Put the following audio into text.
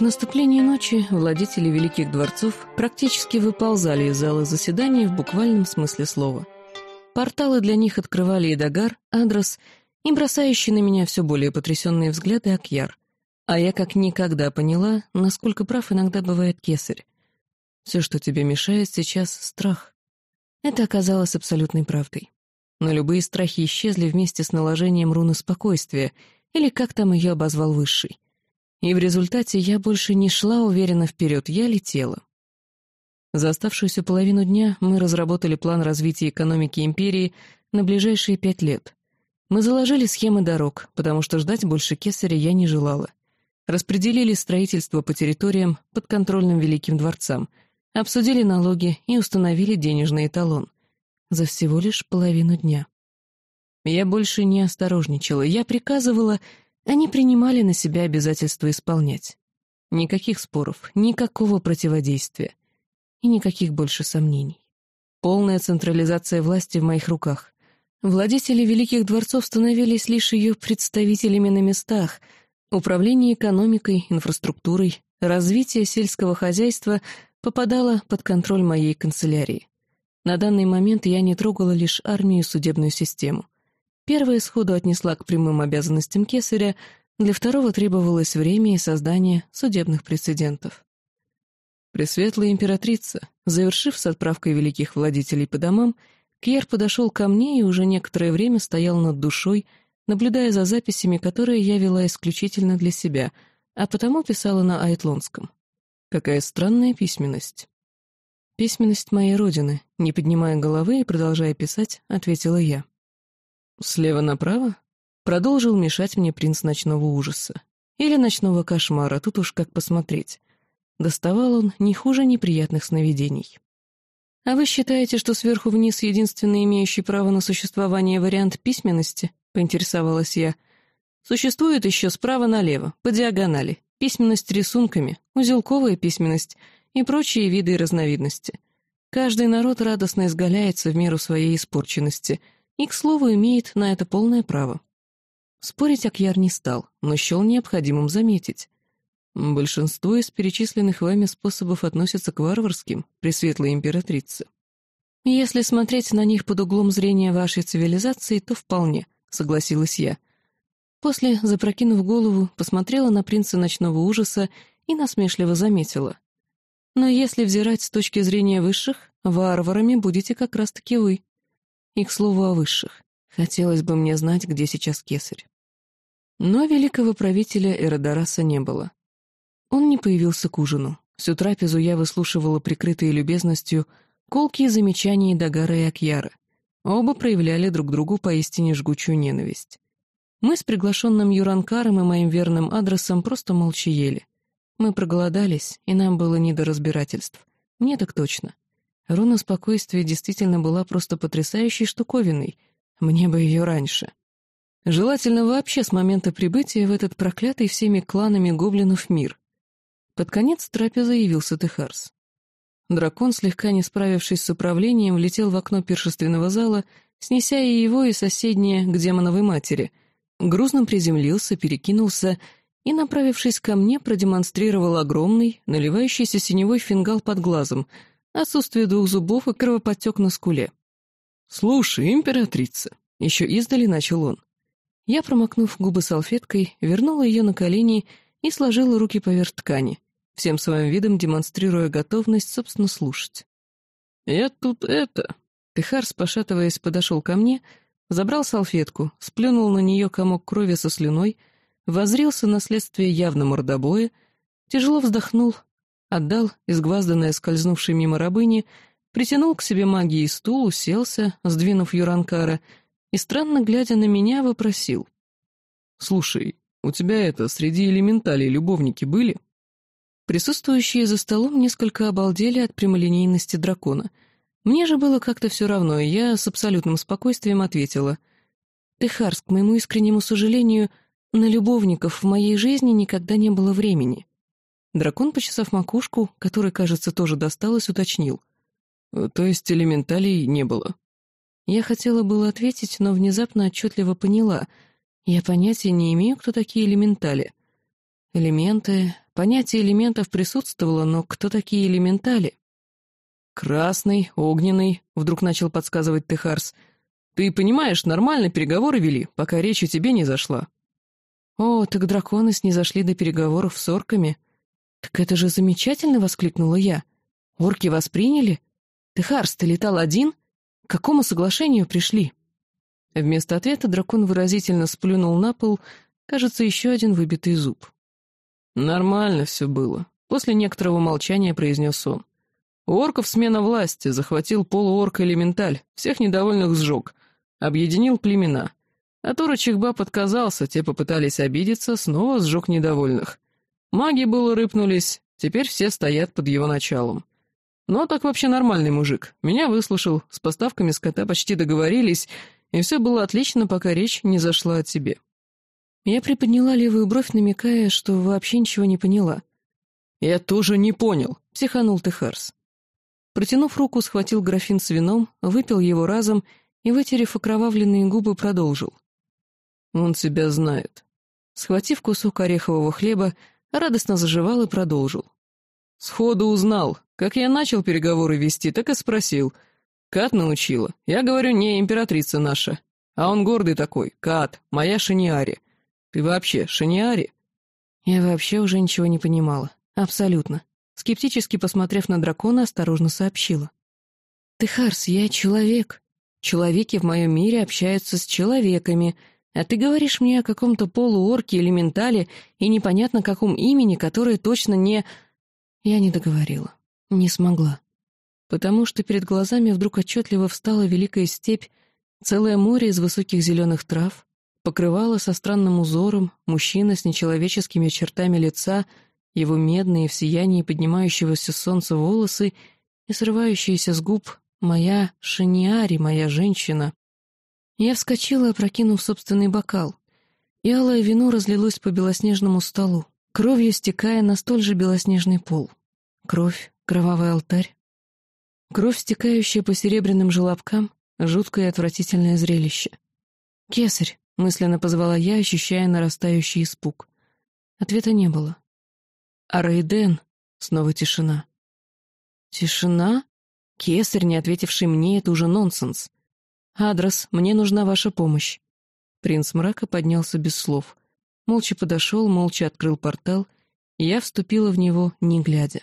К наступлению ночи владетели великих дворцов практически выползали из зала заседаний в буквальном смысле слова. Порталы для них открывали Идагар, Адрос и бросающий на меня все более потрясенные взгляды Акьяр. А я как никогда поняла, насколько прав иногда бывает кесарь. Все, что тебе мешает сейчас, — страх. Это оказалось абсолютной правдой. Но любые страхи исчезли вместе с наложением руны спокойствия, или как там ее обозвал Высший. И в результате я больше не шла уверенно вперед, я летела. За оставшуюся половину дня мы разработали план развития экономики империи на ближайшие пять лет. Мы заложили схемы дорог, потому что ждать больше кесаря я не желала. Распределили строительство по территориям подконтрольным Великим дворцам, обсудили налоги и установили денежный эталон. За всего лишь половину дня. Я больше не осторожничала, я приказывала они принимали на себя обязательство исполнять. Никаких споров, никакого противодействия и никаких больше сомнений. Полная централизация власти в моих руках. Владетели великих дворцов становились лишь ее представителями на местах. Управление экономикой, инфраструктурой, развитие сельского хозяйства попадало под контроль моей канцелярии. На данный момент я не трогала лишь армию и судебную систему. Первая сходу отнесла к прямым обязанностям кесаря, для второго требовалось время и создание судебных прецедентов. Пресветлая императрица, завершив с отправкой великих владетелей по домам, Кьер подошел ко мне и уже некоторое время стоял над душой, наблюдая за записями, которые я вела исключительно для себя, а потому писала на айтлонском. Какая странная письменность. Письменность моей родины, не поднимая головы и продолжая писать, ответила я. Слева направо? Продолжил мешать мне принц ночного ужаса. Или ночного кошмара, тут уж как посмотреть. Доставал он не хуже неприятных сновидений. «А вы считаете, что сверху вниз единственный имеющий право на существование вариант письменности?» — поинтересовалась я. «Существует еще справа налево, по диагонали, письменность рисунками, узелковая письменность и прочие виды и разновидности. Каждый народ радостно изгаляется в меру своей испорченности — и, к слову, имеет на это полное право. Спорить Акьяр не стал, но счел необходимым заметить. Большинство из перечисленных вами способов относятся к варварским, пресветлой императрице. Если смотреть на них под углом зрения вашей цивилизации, то вполне, согласилась я. После, запрокинув голову, посмотрела на принца ночного ужаса и насмешливо заметила. Но если взирать с точки зрения высших, варварами будете как раз-таки вы. И, к слову, о высших. Хотелось бы мне знать, где сейчас кесарь. Но великого правителя Эродораса не было. Он не появился к ужину. Всю трапезу я выслушивала прикрытые любезностью колкие замечания Дагара и Акьяра. Оба проявляли друг другу поистине жгучую ненависть. Мы с приглашенным Юранкаром и моим верным адресом просто молча ели. Мы проголодались, и нам было не до разбирательств. Мне так точно. Руна спокойствия действительно была просто потрясающей штуковиной. Мне бы ее раньше. Желательно вообще с момента прибытия в этот проклятый всеми кланами гоблинов мир. Под конец трапезы явился Техарс. Дракон, слегка не справившись с управлением, влетел в окно пиршественного зала, снеся и его, и соседнее к демоновой матери. Грузно приземлился, перекинулся и, направившись ко мне, продемонстрировал огромный, наливающийся синевой фингал под глазом — отсутствие двух зубов и кровоподтек на скуле. «Слушай, императрица!» — еще издали начал он. Я, промокнув губы салфеткой, вернула ее на колени и сложила руки поверх ткани, всем своим видом демонстрируя готовность, собственно, слушать. «Я тут это...» Техарс, пошатываясь, подошел ко мне, забрал салфетку, сплюнул на нее комок крови со слюной, возрился на следствие явно мордобоя, тяжело вздохнул, Отдал изгвазданное скользнувшей мимо рабыни, притянул к себе магией стул, уселся, сдвинув Юранкара, и, странно глядя на меня, вопросил. «Слушай, у тебя это, среди элементалей любовники были?» Присутствующие за столом несколько обалдели от прямолинейности дракона. Мне же было как-то все равно, и я с абсолютным спокойствием ответила. «Техарс, к моему искреннему сожалению, на любовников в моей жизни никогда не было времени. Дракон, почесав макушку, которой, кажется, тоже досталось, уточнил. «Э, «То есть элементалей не было?» Я хотела было ответить, но внезапно отчетливо поняла. Я понятия не имею, кто такие элементали. Элементы, Понятие элементов присутствовало, но кто такие элементали? «Красный, огненный», — вдруг начал подсказывать Техарс. «Ты понимаешь, нормально переговоры вели, пока речь о тебе не зашла». «О, так драконы снизошли до переговоров с орками». «Так это же замечательно!» — воскликнула я. «Орки восприняли? Техарс, ты летал один? К какому соглашению пришли?» Вместо ответа дракон выразительно сплюнул на пол, кажется, еще один выбитый зуб. «Нормально все было», — после некоторого молчания произнес он. «У орков смена власти, захватил полуорк-элементаль, всех недовольных сжег, объединил племена. А Торочих баб отказался, те попытались обидеться, снова сжег недовольных. Маги было рыпнулись, теперь все стоят под его началом. Но так вообще нормальный мужик. Меня выслушал, с поставками скота почти договорились, и все было отлично, пока речь не зашла о тебе. Я приподняла левую бровь, намекая, что вообще ничего не поняла. «Я тоже не понял», — психанул Техарс. Протянув руку, схватил графин с вином, выпил его разом и, вытерев окровавленные губы, продолжил. «Он тебя знает». Схватив кусок орехового хлеба, радостно заживал и продолжил. Сходу узнал. Как я начал переговоры вести, так и спросил. Кат научила. Я говорю, не императрица наша. А он гордый такой. Кат, моя Шиниари. Ты вообще Шиниари? Я вообще уже ничего не понимала. Абсолютно. Скептически посмотрев на дракона, осторожно сообщила. «Ты, Харс, я человек. Человеки в моем мире общаются с человеками, а ты говоришь мне о каком-то полуорке или ментале и непонятно каком имени, которое точно не...» Я не договорила. Не смогла. Потому что перед глазами вдруг отчетливо встала великая степь, целое море из высоких зеленых трав, покрывало со странным узором, мужчина с нечеловеческими чертами лица, его медные в сиянии поднимающегося солнца волосы и срывающиеся с губ «Моя Шаниари, моя женщина». Я вскочила, опрокинув собственный бокал, и алое вино разлилось по белоснежному столу кровью стекая на столь же белоснежный пол. Кровь, кровавый алтарь. Кровь, стекающая по серебряным желобкам, жуткое и отвратительное зрелище. «Кесарь!» — мысленно позвала я, ощущая нарастающий испуг. Ответа не было. «А Рейден?» — снова тишина. «Тишина?» Кесарь, не ответивший мне, это уже нонсенс. «Адрес, мне нужна ваша помощь». Принц мрака поднялся без слов молча подошел, молча открыл портал, и я вступила в него, не глядя.